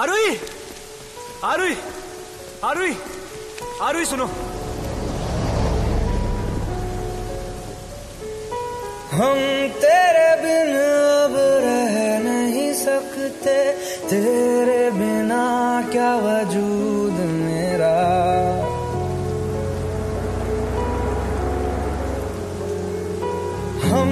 आरुई आरुई आरुई आरुई सुनो हम तेरे बिन अब रह नहीं सकते। तेरे बिना क्या वजूद मेरा? हम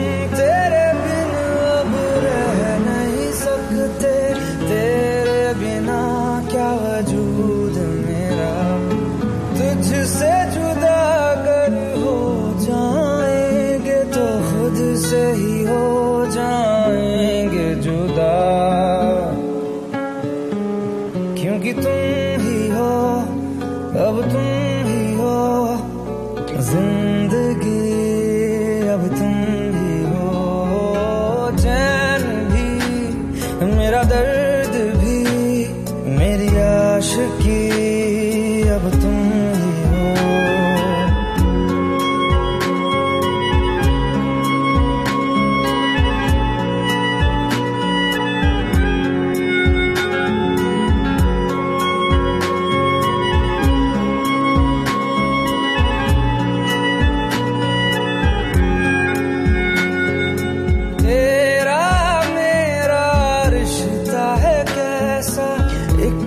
वजूद मेरा, तुझसे जुदा अगर हो जाएँगे तो खुद से ही हो जाएँगे जुदा। क्योंकि तुम ही हो, अब तुम ही हो, ज़िंदगी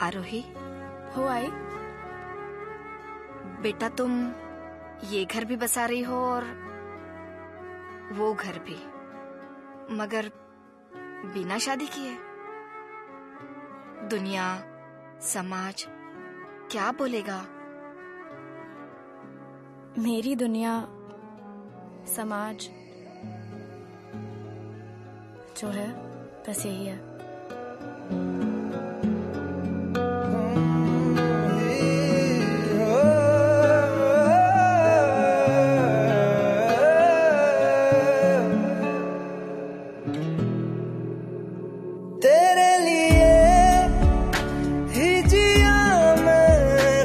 आरोही, हो आई। बेटा, तुम ये घर भी बसा रही हो और वो घर भी। मगर बिना शादी किए। दुनिया, समाज, क्या बोलेगा? मेरी दुनिया समाज जो है बस यही है। तेरे लिए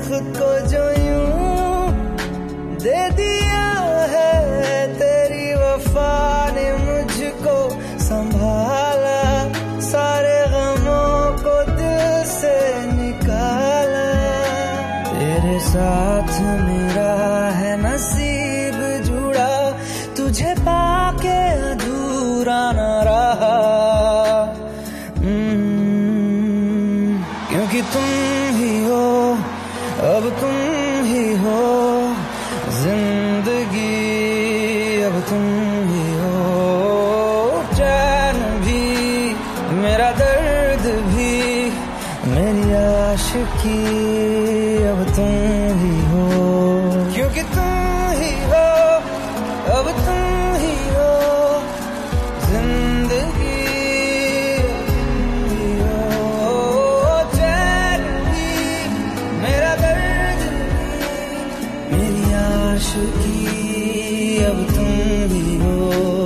खुद को जो दे दिया साथ मेरा है नसीब जुड़ा तुझे पाके अधूरा न रहा। हम्म, क्योंकि तुम ही हो अब तुम ही हो ज़िंदगी अब तुम ही हो। चैन भी मेरा दर्द भी मेरी आश की अब तुम ही हो। क्योंकि तुम ही हो, अब तुम ही हो। ज़िंदगी मेरा दर्द मेरी आशिकी अब तुम ही हो।